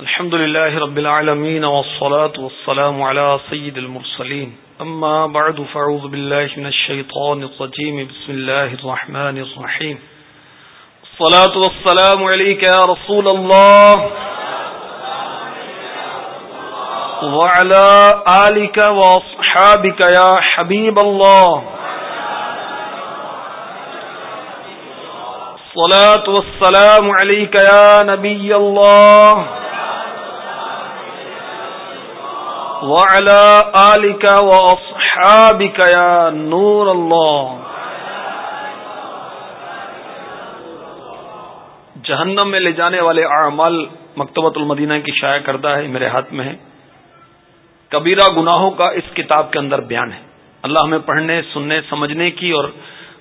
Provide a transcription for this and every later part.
الحمد لله رب العالمين والصلاة والسلام على سيد المرسلين. أما بعد فعوذ بالله من الشيطان الرجيم. بسم الله الرحمن الرحيم. الصلاة والسلام عليك يا رسول الله. وعلى آلك وأصحابك يا حبيب الله. الصلاة والسلام عليك يا نبي الله. وعلى آلك وأصحابك يا نور الله. جہنم میں لے جانے والے اعمال مکتبۃ المدینہ کی شائع کردہ ہے میرے ہاتھ میں ہے۔ کبیرہ گناہوں کا اس کتاب کے اندر بیان ہے۔ اللہ ہمیں پڑھنے، سننے، سمجھنے کی اور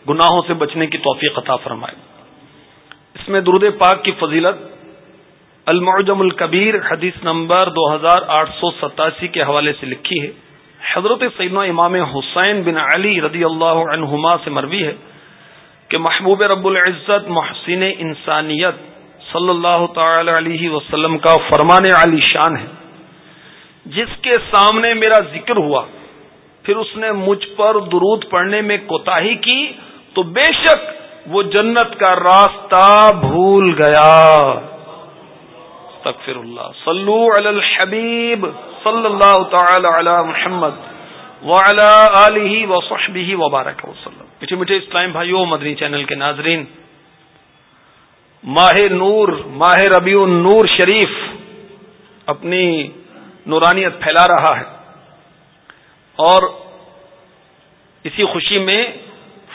گناہوں سے بچنے کی توفیق عطا فرمائے۔ اس میں درود پاک کی فضیلت، المعجم الکبیر، حدیث نمبر دو ہزار آٹھ سو ستاسی کے حوالے سے لکھی ہے۔ حضرت سیدنا امام حسین بن علی رضی اللہ عنہما سے مروی ہے کہ محبوب رب العزت محسن انسانیت صلی اللہ تعالی علیہ وسلم کا فرمان علی شان ہے۔ جس کے سامنے میرا ذکر ہوا، پھر اس نے مجھ پر درود پڑھنے میں کوتا کی تو بے شک وہ جنت کا راستہ بھول گیا۔ استغفر اللہ۔ صلو علی الحبیب صلی اللہ تعالی علی محمد وعلی آلہ وصحبہ وبارک وسلم۔ میٹھے میٹھے اسلام بھائیو، مدنی چینل کے ناظرین، ماہ نور، ماہ ربیع النور شریف اپنی نورانیت پھیلا رہا ہے اور اسی خوشی میں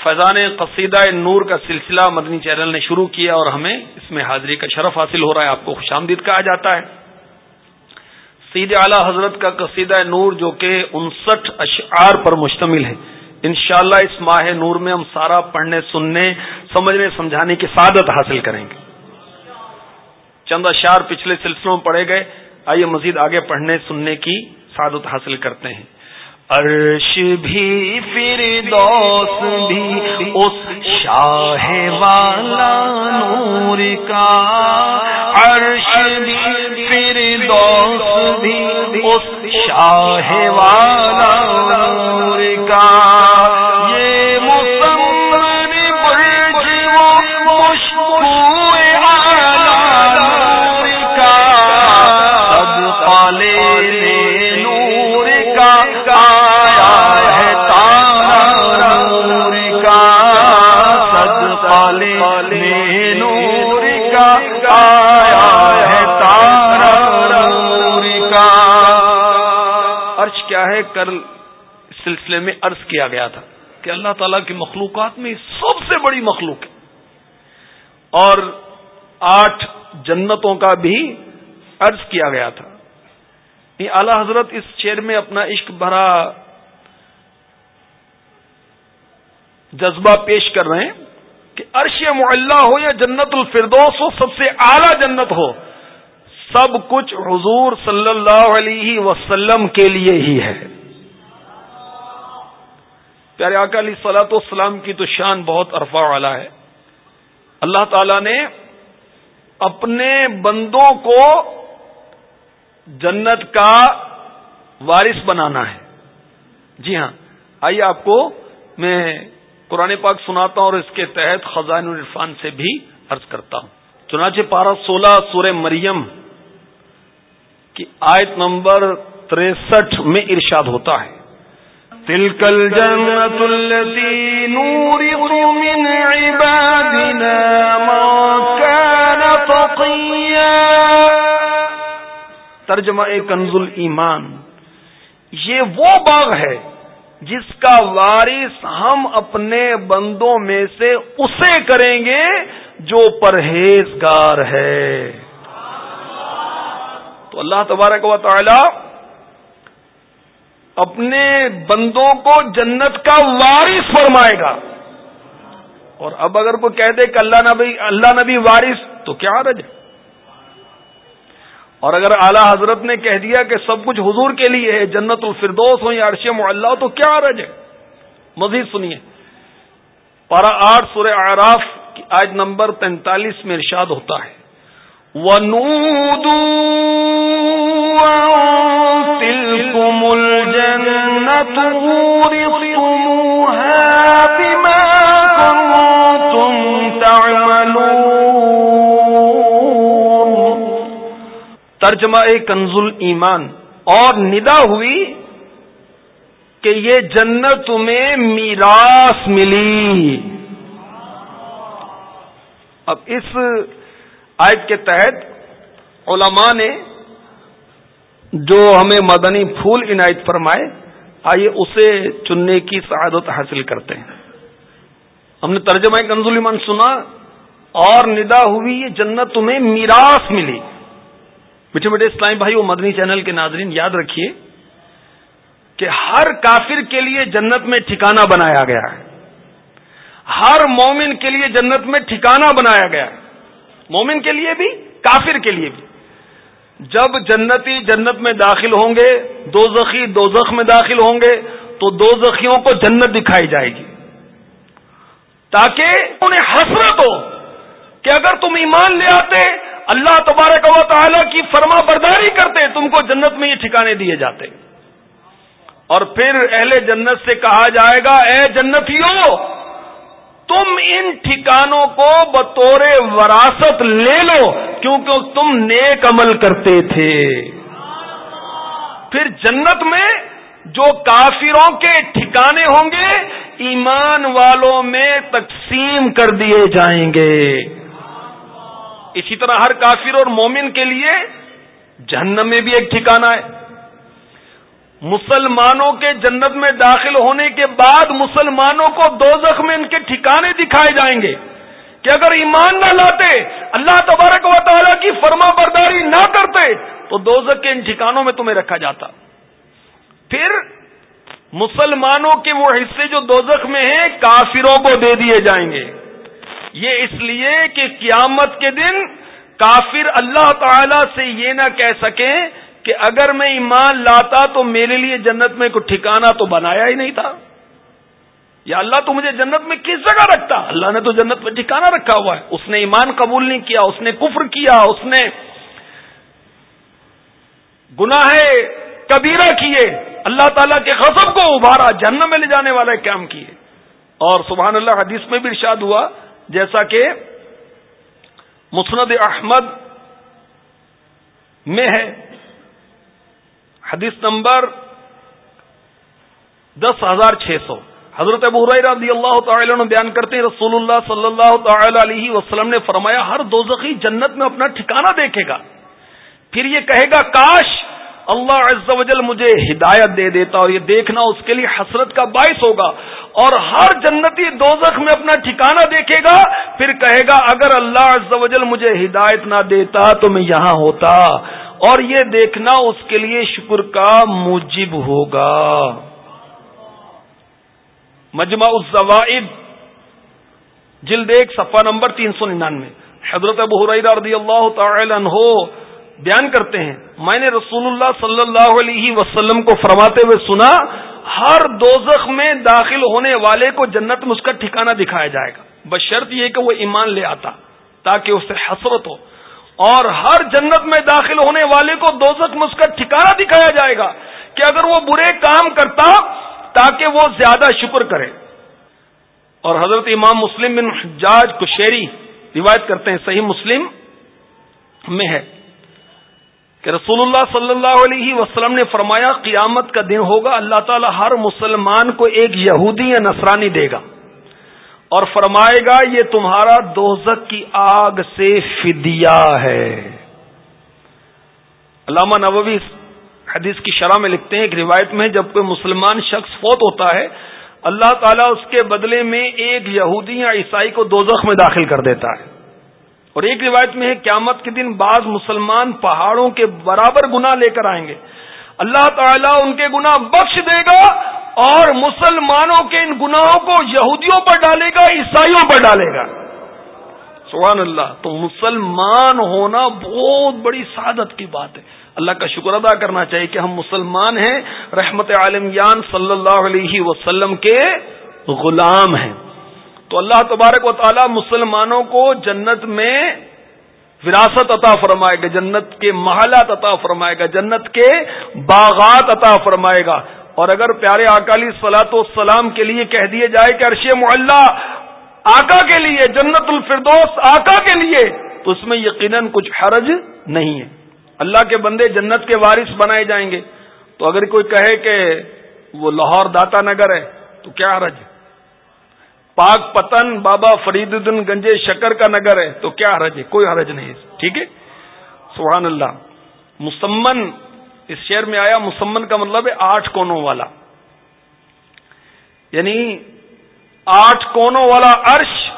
فیضان قصیدہ نور کا سلسلہ مدنی چینل نے شروع کیا اور ہمیں اس میں حاضری کا شرف حاصل ہو رہا ہے، آپ کو خوش آمدید کہا جاتا ہے۔ سید اعلی حضرت کا قصیدہ نور جو کہ انسٹھ اشعار پر مشتمل ہے۔ انشاءاللہ اس ماہ نور میں ہم سارا پڑھنے، سننے، سمجھنے، سمجھانے کی سعادت حاصل کریں گے۔ چند اشعار پچھلے سلسلوں میں پڑھے گئے۔ آئیے مزید آگے پڑھنے، سننے کی سعادت حاصل کرتے ہیں۔ عرش بھی پھر دوس بھی، اس شاہ والا نور کا۔ عرش بھی پھر دوس بھی، اس شاہ والا نور کا۔ کاش کیا ہے؟ کر سلسلے میں عرض کیا گیا تھا کہ اللہ تعالی کی مخلوقات میں سب سے بڑی مخلوق ہے۔ اور آٹھ جنتوں کا بھی عرض کیا گیا تھا۔ یہ اعلی حضرت اس شعر میں اپنا عشق بھرا جذبہ پیش کر رہے ہیں۔ کہ عرش معلّہ ہو یا جنت الفردوس ہو، سب سے اعلی جنت ہو، سب کچھ حضور صلی اللہ علیہ وسلم کے لیے ہی ہے۔ پیارے آقا علی سلاۃ والسلام کی تو شان بہت ارفا والا ہے۔ اللہ تعالی نے اپنے بندوں کو جنت کا وارث بنانا ہے۔ جی ہاں آئیے آپ کو میں قرآن پاک سناتا ہوں اور اس کے تحت خزان الرفان سے بھی عرض کرتا ہوں۔ چنانچہ پارہ سولہ سورہ مریم کی آیت نمبر تریسٹھ میں ارشاد ہوتا ہے۔ تلکل جنت التي نورث من عبادنا ما كان تقيا ترجمہ کنز ایمان یہ وہ باغ ہے جس کا وارث ہم اپنے بندوں میں سے اسے کریں گے جو پرہیزگار ہے۔ تو اللہ تبارک و تعالی اپنے بندوں کو جنت کا وارث فرمائے گا۔ اور اب اگر کوئی کہہ دے کہ اللہ نبی اللہ نبی وارث، تو کیا رج اور اگر اعلی حضرت نے کہہ دیا کہ سب کچھ حضور کے لیے ہے، جنت الفردوس ہو یا عرشم اللہ تو کیا رج ہے؟ مزید سنیے۔ پارا آٹھ سورہ آراف کی آج نمبر تینتالیس میں ارشاد ہوتا ہے۔ ترجمہ کنزل ایمان اور ندا ہوئی کہ یہ جنت تمہیں میراث ملی۔ اب اس آیت کے تحت علماء نے جو ہمیں مدنی پھول عنایت فرمائے، آئیے اسے چننے کی سعادت حاصل کرتے ہیں۔ ہم نے ترجمہ کنزل ایمان سنا اور ندا ہوئی یہ جنت تمہیں میراث ملی۔ میٹھے میٹھے اسلام بھائی، وہ مدنی چینل کے ناظرین یاد رکھیے کہ ہر کافر کے لیے جنت میں ٹھکانہ بنایا گیا ہے۔ ہر مومن کے لیے جنت میں ٹھکانہ بنایا گیا ہے۔ مومن کے لیے بھی، کافر کے لیے بھی۔ جب جنتی جنت میں داخل ہوں گے دو زخی دو میں داخل ہوں گے، تو دو زخیوں کو جنت دکھائی جائے گی۔ تاکہ انہیں حسرت ہو کہ اگر تم ایمان لے آتے اللہ تبارک و تعالی کی فرما برداری کرتے تم کو جنت میں یہ ٹھکانے دیے جاتے۔ اور پھر اہل جنت سے کہا جائے گا، اے جنتیوں، تم ان ٹھکانوں کو بطور وراثت لے لو کیونکہ تم نیک عمل کرتے تھے۔ پھر جنت میں جو کافروں کے ٹھکانے ہوں گے، ایمان والوں میں تقسیم کر دیے جائیں گے۔ اسی طرح ہر کافر اور مومن کے لیے جہنم میں بھی ایک ٹھکانہ ہے۔ مسلمانوں کے جنت میں داخل ہونے کے بعد مسلمانوں کو دو میں ان کے ٹھکانے دکھائے جائیں گے کہ اگر ایمان نہ لاتے، اللہ تبارک و تعالیٰ کی فرما برداری نہ کرتے، تو دو کے ان ٹھکانوں میں تمہیں رکھا جاتا۔ پھر مسلمانوں کے وہ حصے جو دو میں ہیں، کافروں کو دے دیے جائیں گے۔ یہ اس لیے کہ قیامت کے دن کافر اللہ تعالی سے یہ نہ کہہ سکیں کہ اگر میں ایمان لاتا تو میرے لیے جنت میں کوئی ٹھکانا تو بنایا ہی نہیں تھا۔ یا اللہ تو مجھے جنت میں کس جگہ رکھتا؟ اللہ نے تو جنت میں ٹھکانا رکھا ہوا ہے۔ اس نے ایمان قبول نہیں کیا، اس نے کفر کیا، اس نے گناہ کبیرہ کیے۔ اللہ تعالیٰ کے غضب کو ابھارا جنم میں لے جانے والے کام کیے۔ اور سبحان اللہ، حدیث میں بھی ارشاد ہوا جیسا کہ مسند احمد میں ہے۔ حدیث نمبر دس ہزار چھ سو۔ حضرت ابو رضی اللہ تعالی عنہ بیان کرتے ہیں، رسول اللہ صلی اللہ تعالی علیہ وسلم نے فرمایا، ہر دوزخی جنت میں اپنا ٹھکانہ دیکھے گا۔ پھر یہ کہے گا، کاش اللہ عز و جل مجھے ہدایت دے دیتا اور یہ دیکھنا اس کے لیے حسرت کا باعث ہوگا اور ہر جنتی دوزخ میں اپنا ٹھکانہ دیکھے گا، پھر کہے گا، اگر اللہ عز و جل مجھے ہدایت نہ دیتا تو میں یہاں ہوتا اور یہ دیکھنا اس کے لیے شکر کا موجب ہوگا۔ مجمع الزوائد، جلد ایک، صفحہ نمبر تین سو ننانوے۔ حضرت ابو رضی اللہ تعالی عنہ بیان کرتے ہیں۔ میں نے رسول اللہ صلی اللہ علیہ وسلم کو فرماتے ہوئے سنا، ہر دوزخ میں داخل ہونے والے کو جنت میں اس کا ٹھکانہ دکھایا جائے گا۔ بس شرط یہ کہ وہ ایمان لے آتا، تاکہ اسے حسرت ہو۔ اور ہر جنت میں داخل ہونے والے کو دوزخ میں اس کا ٹھکانہ دکھایا جائے گا کہ اگر وہ برے کام کرتا، تاکہ وہ زیادہ شکر کرے۔ اور حضرت امام مسلم بن حجاج کشیری روایت کرتے ہیں، صحیح مسلم میں ہے۔ کہ رسول اللہ صلی اللہ علیہ وسلم نے فرمایا قیامت کا دن ہوگا، اللہ تعالی ہر مسلمان کو ایک یہودی یا نصرانی دے گا اور فرمائے گا، یہ تمہارا دوزک کی آگ سے فدیہ ہے۔ علامہ نبوی حدیث کی شرح میں لکھتے ہیں، ایک روایت میں جب کوئی مسلمان شخص فوت ہوتا ہے، اللہ تعالیٰ اس کے بدلے میں ایک یہودی یا عیسائی کو دوزخ میں داخل کر دیتا ہے۔ اور ایک روایت میں ہے، قیامت کے دن بعض مسلمان پہاڑوں کے برابر گنا لے کر آئیں گے۔ اللہ تعالیٰ ان کے گنا بخش دے گا اور مسلمانوں کے ان گناہوں کو یہودیوں پر ڈالے گا، عیسائیوں پر ڈالے گا۔ سبحان اللہ، تو مسلمان ہونا بہت بڑی سعادت کی بات ہے۔ اللہ کا شکر ادا کرنا چاہیے کہ ہم مسلمان ہیں، رحمت عالم یان صلی اللہ علیہ وسلم کے غلام ہیں۔ تو اللہ تبارک و تعالی مسلمانوں کو جنت میں وراثت عطا فرمائے گا، جنت کے محلات عطا فرمائے گا، جنت کے باغات عطا فرمائے گا۔ اور اگر پیارے اکالی سلاط والسلام کے لیے کہہ دیے جائے کہ عرش معلّہ آقا کے لیے، جنت الفردوس آقا کے لیے، تو اس میں یقیناً کچھ حرج نہیں ہے۔ اللہ کے بندے جنت کے وارث بنائے جائیں گے۔ تو اگر کوئی کہے کہ وہ لاہور داتا نگر ہے، تو کیا حرج ہے؟ پاک پتن بابا فرید الدین گنجے شکر کا نگر ہے، تو کیا حرج ہے؟ کوئی حرج نہیں ٹھیک ہے؟ سبحان اللہ۔ مسمن، اس شہر میں آیا، مسمن کا مطلب ہے آٹھ کونوں والا۔ یعنی آٹھ کونوں والا عرش،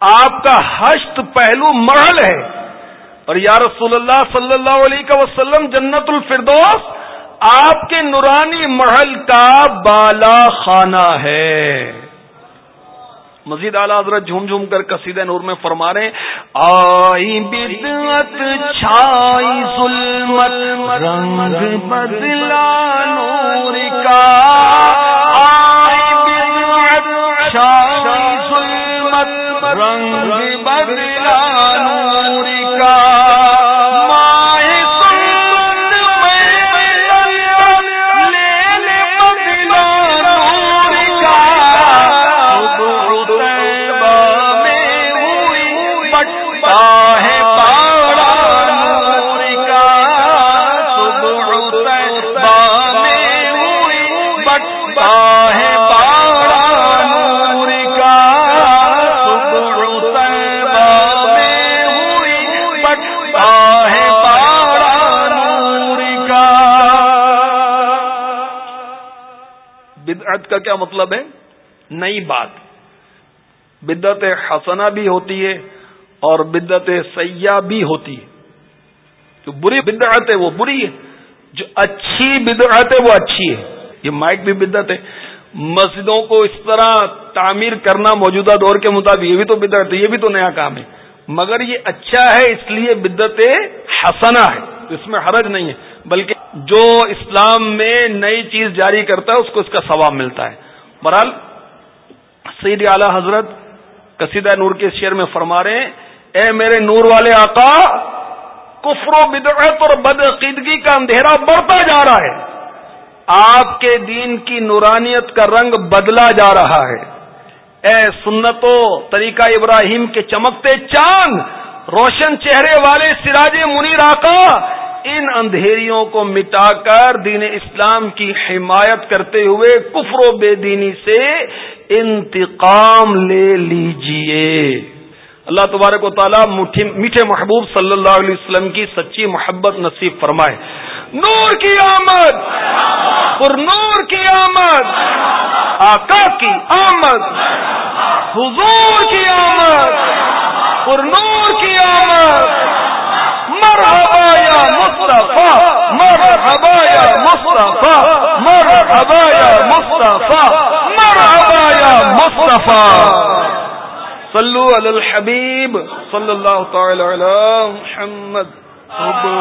آپ کا ہشت پہلو محل ہے۔ اور یا رسول اللہ صلی اللہ علیہ وسلم، جنت الفردوس آپ کے نورانی محل کا بالا خانہ ہے۔ مزید اعلیٰ حضرت جھوم جھوم کر قصیدہ نور میں فرما رہے آئی بدعت چھائی ظلمت، رنگ بدلا نور کا۔ بدعت کا کیا مطلب ہے؟ نئی بات۔ بدعت حسنا بھی ہوتی ہے اور بدعت سیاح بھی ہوتی ہے۔ جو بری بدعت ہے وہ بری ہے، جو اچھی بدعت ہے وہ اچھی ہے۔ یہ مائک بھی بدعت ہے۔ مسجدوں کو اس طرح تعمیر کرنا موجودہ دور کے مطابق یہ بھی تو بدعت ہے، یہ بھی تو نیا کام ہے۔ مگر یہ اچھا ہے، اس لیے بدعت حسنا ہے۔ اس میں حرج نہیں ہے، بلکہ جو اسلام میں نئی چیز جاری کرتا ہے، اس کو اس کا ثواب ملتا ہے۔ برحال سید اعلی حضرت کسیدہ نور کے شعر میں فرما رہے ہیں، اے میرے نور والے آقا، کفر و بدعت اور بدعقیدگی کا اندھیرا بڑھتا جا رہا ہے۔ آپ کے دین کی نورانیت کا رنگ بدلا جا رہا ہے۔ اے سنتو طریقہ ابراہیم کے چمکتے چاند، روشن چہرے والے سراج منیر آقا ان اندھیریوں کو مٹا کر دین اسلام کی حمایت کرتے ہوئے کفر و بے دینی سے انتقام لے لیجیے۔ اللہ تبارک و تعالیٰ میٹھے محبوب صلی اللہ علیہ وسلم کی سچی محبت نصیب فرمائے۔ نور کی آمد! پر نور کی آمد! آقا کی آمد! حضور کی آمد! پر نور کی آمد! مرحبا یا مصطفیٰ مرحبا یا مصطفیٰ مرحبا یا مصطفیٰ مرحبا یا مصطفیٰ صلو علی الحبیب صلی اللہ تعالی علی محمد.